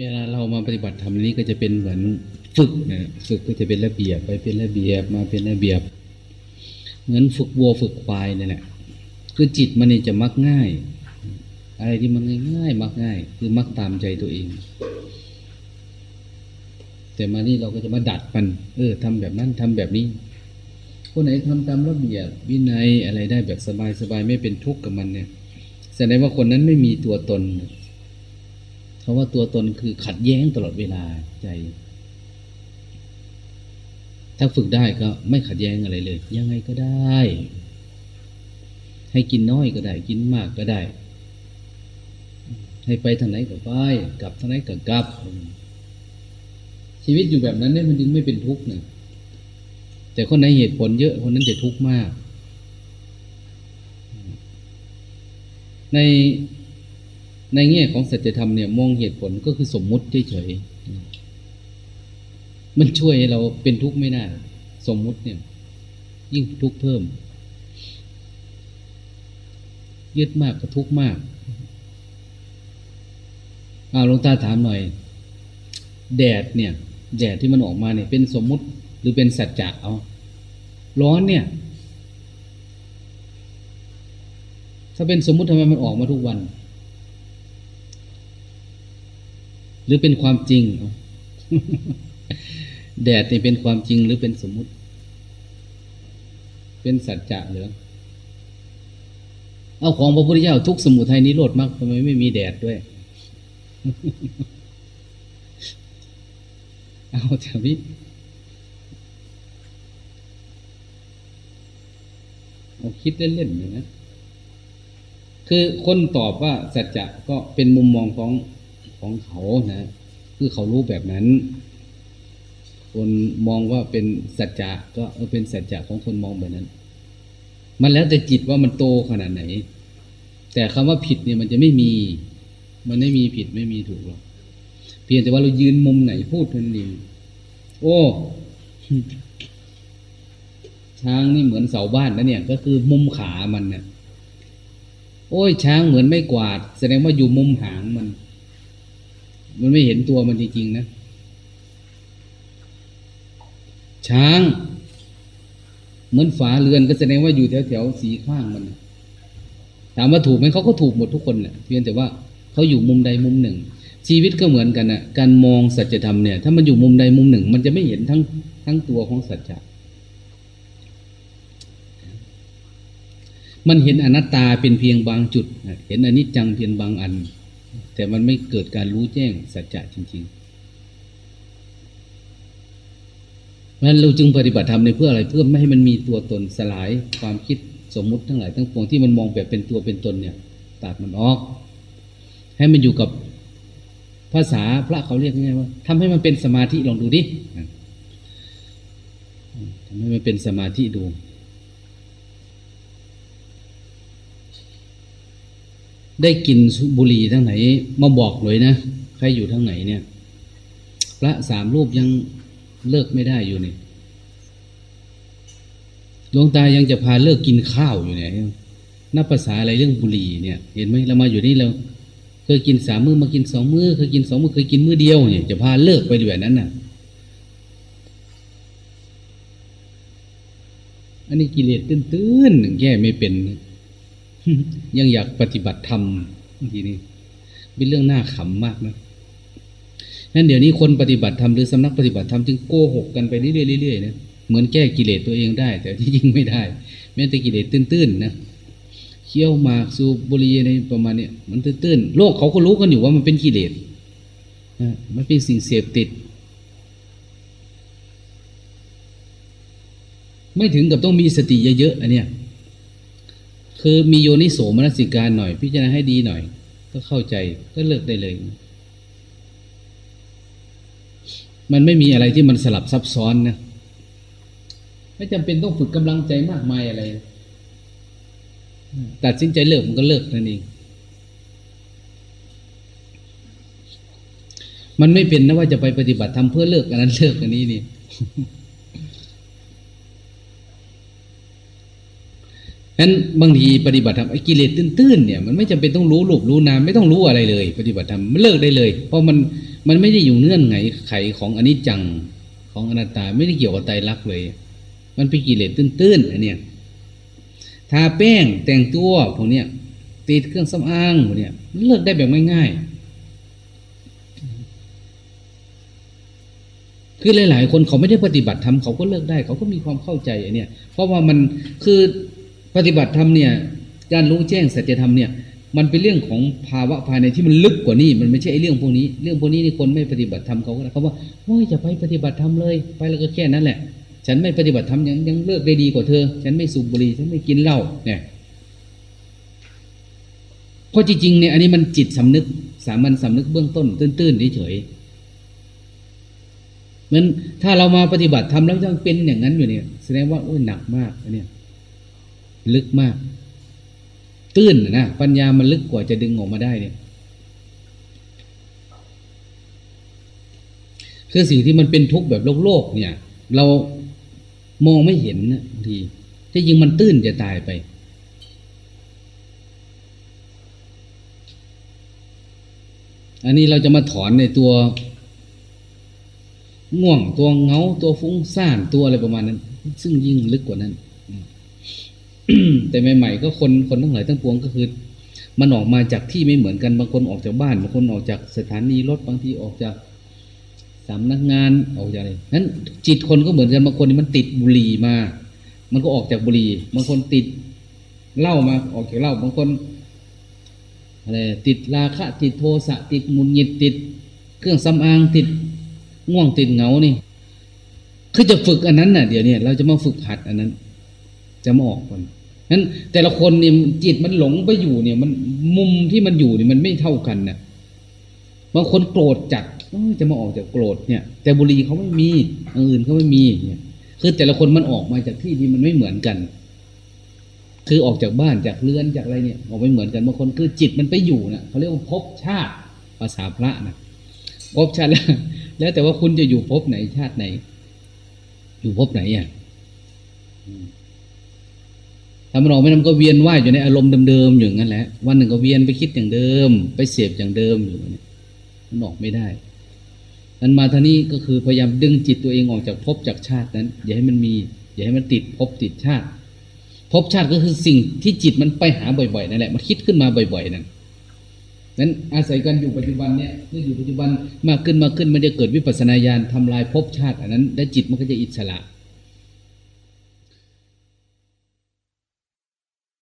เวลาเรามาปฏิบัติธรรมนี้ก็จะเป็นเหมือนฝึกนะฝึกก็จะเป็นระเบียบไปเป็นระเบียบมาเป็นระเบียบ เหมือนฝึกวัวฝึกควายนี่แหละคือจิตมันนี่จะมักง่าย อะไรที่มันง่ายๆมักง่าย คือมักตามใจตัวเอง แต่มานี่เราก็จะมาดัดมัน เออทำแบบนั้นทำแบบนี้คนไหนทำตามระเบียบวินัยอะไรได้แบบสบายๆไม่เป็นทุกข์กับมันเนี่ยแสดงว่าคนนั้นไม่มีตัวตนเราะว่าตัวตนคือขัดแย้งตลอดเวลาใจ ถ้าฝึกได้ก็ไม่ขัดแย้งอะไรเลย ยังไงก็ได้ ให้กินน้อยก็ได้ กินมากก็ได้ ให้ไปทางไหนก็ไป กลับทางไหนก็กลับ ชีวิตอยู่แบบนั้นเนี่ยมันจึงไม่เป็นทุกข์เนี่ยแต่คนไหนเหตุผลเยอะคนนั้นจะทุกข์มาก ใน ในแง่ของสัจธรรมเนี่ยมองเหตุผลก็คือสมมุติเฉยๆมันช่วยให้เราเป็นทุกข์ไม่ได้ สมมุติเนี่ย ยิ่งทุกข์เพิ่ม ยึดมากก็ทุกข์มากอาหลวงตาถามหน่อย แดดเนี่ย แดดที่มันออกมาเนี่ย เป็นสมมุติหรือเป็นสัจจะเอาร้อนเนี่ย ถ้าเป็นสมมุติทำไมมันออกมาทุกวัน หรือเป็นความจริง แดดนี่เป็นความจริงหรือเป็นสมมุติ เป็นสัจจะหรือ เอาของพระพุทธเจ้าทุกสมุทัยนิโรธมากทำไมไม่มีแดดด้วย เอาแถวนี้เอาคิดเล่นๆอย่างนั้นคือคนตอบว่าสัจจะก็เป็นมุมมองของ ของเขานะคือเขารู้แบบนั้น คนมองว่าเป็นสัจจะก็เป็นสัจจะของคนมองแบบนั้น มันแล้วแต่จิตว่ามันโตขนาดไหน แต่คำว่าผิดเนี่ยมันจะไม่มี มันไม่มีผิดไม่มีถูกหรอกเพียงแต่ว่าเรายืนมุมไหนพูดเท่านั้นเองโอ้ช้างนี่เหมือนเสาบ้านนะเนี่ย ก็คือมุมขามันเนี่ยโอ้ยช้างเหมือนไม่กวาด แสดงว่าอยู่มุมหางมัน มันไม่เห็นตัวมันจริงๆนะ ช้าง เหมือนฝาเรือนก็แสดงว่าอยู่แถวแถวสีข้างมัน ถามว่าถูกไหมเขาก็ถูกหมดทุกคนแหละเพียงแต่ว่าเขาอยู่มุมใดมุมหนึ่ง ชีวิตก็เหมือนกันน่ะ การมองสัจธรรมเนี่ย ถ้ามันอยู่มุมใดมุมหนึ่ง มันจะไม่เห็นทั้งทั้งตัวของสัจจะมันเห็นอนัตตาเป็นเพียงบางจุด เห็นอนิจจังเพียงบางอัน แต่มันไม่เกิดการรู้แจ้งสัจจะจริงๆเพราะนั้นเราจึงปฏิบัติธรรมในเพื่ออะไรเพื่อไม่ให้มันมีตัวตนสลายความคิดสมมุติทั้งหลายทั้งปวงที่มันมองแบบเป็นตัวเป็นตนเนี่ย ตัดมันออก ให้มันอยู่กับภาษาพระเขาเรียกง่ายว่าทำให้มันเป็นสมาธิลองดูดิทำให้มันเป็นสมาธิดู ได้กินบุหรี่ทั้งไหน มาบอกเลยนะ ใครอยู่ทั้งไหนเนี่ย พระสามรูปยังเลิกไม่ได้อยู่นี่หลวงตายังจะพาเลิกกินข้าวอยู่เนี่ยนับภาษาอะไรเรื่องบุหรี่เนี่ย เห็นไหมเรามาอยู่นี่เราเคยกินสามมือมากินสองมือเคยกินสองมือเคยกินมือเดียวเนี่ยจะพาเลิกไปแบบนั้นน่ะ อันนี้กิเลสตื้นๆแก้ไม่เป็น ยังอยากปฏิบัติธรรมทีนี้เป็นเรื่องน่าขำมากนะนั้นเดี๋ยวนี้คนปฏิบัติธรรมหรือสำนักปฏิบัติธรรมจึงโกหกกันไปเรื่อยๆนะเหมือนแก้กิเลสตัวเองได้ แต่ที่จริงไม่ได้ แม้แต่กิเลสตื้นๆนะเคี้ยวหมากสูบบุหรี่ในประมาณเนี้ยมันตื้นๆโลกเขาก็รู้กันอยู่ว่ามันเป็นกิเลสนะมันเป็นสิ่งเสพติด ไม่ถึงกับต้องมีสติเยอะๆอันเนี้ย คือมีโยนิโสมนสิการหน่อย พิจารณาให้ดีหน่อย ก็เข้าใจก็เลิกได้เลย มันไม่มีอะไรที่มันสลับซับซ้อนนะไม่จำเป็นต้องฝึกกำลังใจมากมายอะไร ตัดสินใจเลิกมันก็เลิกนั่นเองมันไม่เป็นนะว่าจะไปปฏิบัติทำเพื่อเลิกอันนั้นเลิกอันนี้นี่ นั้นบางทีปฏิบัติธรรมไอ้กิเลสตื้นๆเนี่ยมันไม่จำเป็นต้องรู้รูปรู้นามไม่ต้องรู้อะไรเลย ปฏิบัติธรรมมันเลิกได้เลย เพราะมันมันไม่ได้อยู่เงื่อนไงไขของอนิจจังของอนัตตาไม่ได้เกี่ยวกับไตรลักษณ์เลย มันเป็นกิเลสตื้นๆอันเนี้ยทาแป้งแต่งตัวพวกเนี้ยติดเครื่องสำอางพวกเนี้ยเลิกได้แบบง่ายๆคือหลาย ๆ คนเขาไม่ได้ปฏิบัติธรรมเขาก็เลิกได้ เขาก็มีความเข้าใจอันเนี้ยเพราะว่ามันคือ ปฏิบัติธรรมเนี่ยการรู้แจ้งสัจธรรมเนี่ยมันเป็นเรื่องของภาวะภายในที่มันลึกกว่านี้ มันไม่ใช่ไอ้เรื่องพวกนี้ เรื่องพวกนี้นี่คนไม่ปฏิบัติธรรมเขาก็เขาว่าโอ้ยจะไปปฏิบัติธรรมเลย ไปแล้วก็แค่นั้นแหละ ฉันไม่ปฏิบัติธรรมยังยังเลิกได้ดีกว่าเธอ ฉันไม่สูบบุหรี่ฉันไม่กินเหล้าเนี่ยเพราะจริงๆเนี่ยอันนี้มันจิตสำนึกสามัญสำนึกเบื้องต้น ตื้นๆเฉยๆมันถ้าเรามาปฏิบัติธรรมแล้วยังเป็นอย่างนั้นอยู่เนี่ย แสดงว่าโอ้ยหนักมากอันเนี้ย ลึกมาก ตื้นนะปัญญามันลึกกว่าจะดึงออกมาได้เนี่ย คือสิ่งที่มันเป็นทุกข์แบบโลกโลกเนี่ย เรามองไม่เห็นนะบางทีที่จริงมันตื้นจะตายไป อันนี้เราจะมาถอนในตัวง่วงตัวเงาตัวฟุ้งซ่านตัวอะไรประมาณนั้น ซึ่งยิ่งลึกกว่านั้น แต่ใหม่ๆก็คนคนทั้งหลายทั้งปวงก็คือ มันออกมาจากที่ไม่เหมือนกันบางคนออกจากบ้านบางคนออกจากสถานีรถบางทีออกจากสำนักงานออกจากอะไรนั้นจิตคนก็เหมือนกันบางคนมันติดบุหรี่มา มันก็ออกจากบุหรี่บางคนติดเหล้ามาออกจากเหล้าบางคนอะไรติดราคะติดโทสะติดมุนหงิดติด เครื่องสำอางติดง่วงติดเหงานี่คือจะฝึกอันนั้นน่ะเดี๋ยวนี้เราจะมาฝึกหัดอันนั้น จะมาออกคน นั้นแต่ละคนเนี่ยจิตมันหลงไปอยู่เนี่ย มันมุมที่มันอยู่เนี่ยมันไม่เท่ากันนะบางคนโกรธจัดจะมาออกจากโกรธเนี่ย แต่บุรีเขาไม่มีอื่นเขาไม่มีเนี่ยคือแต่ละคนมันออกมาจากที่ที่มันไม่เหมือนกัน คือออกจากบ้านจากเรือนจากอะไรเนี่ย ออกไม่เหมือนกันบางคนคือจิตมันไปอยู่นะเขาเรียกว่าภพชาติภาษาพระนะภพชาติแล้วแล้วแต่ว่าคุณจะอยู่ภพไหนชาติไหน อยู่ภพไหนอะามันออกไม่นำก็เวียนว่ายอยู่ในอารมณ์เดิมๆอย่างนั้นแหละวันหนึ่งก็เวียนไปคิดอย่างเดิม ไปเสพอย่างเดิมอยู่นี่มันออกไม่ได้นั้นมาท่านี้ก็คือพยายามดึงจิตตัวเองออกจากภพจากชาตินั้น อย่าให้มันมี อย่าให้มันติดภพติดชาติภพชาติก็คือสิ่งที่จิตมันไปหาบ่อยๆนั่นแหละมันคิดขึ้นมาบ่อยๆนั่นนั้นอาศัยกันอยู่ปัจจุบันเนี่ยเมื่ออยู่ปัจจุบันมากขึ้นมากขึ้นมันจะเกิดวิปัสสนาญาณทำลายภพชาติอันนั้น และจิตมันก็จะอิสระ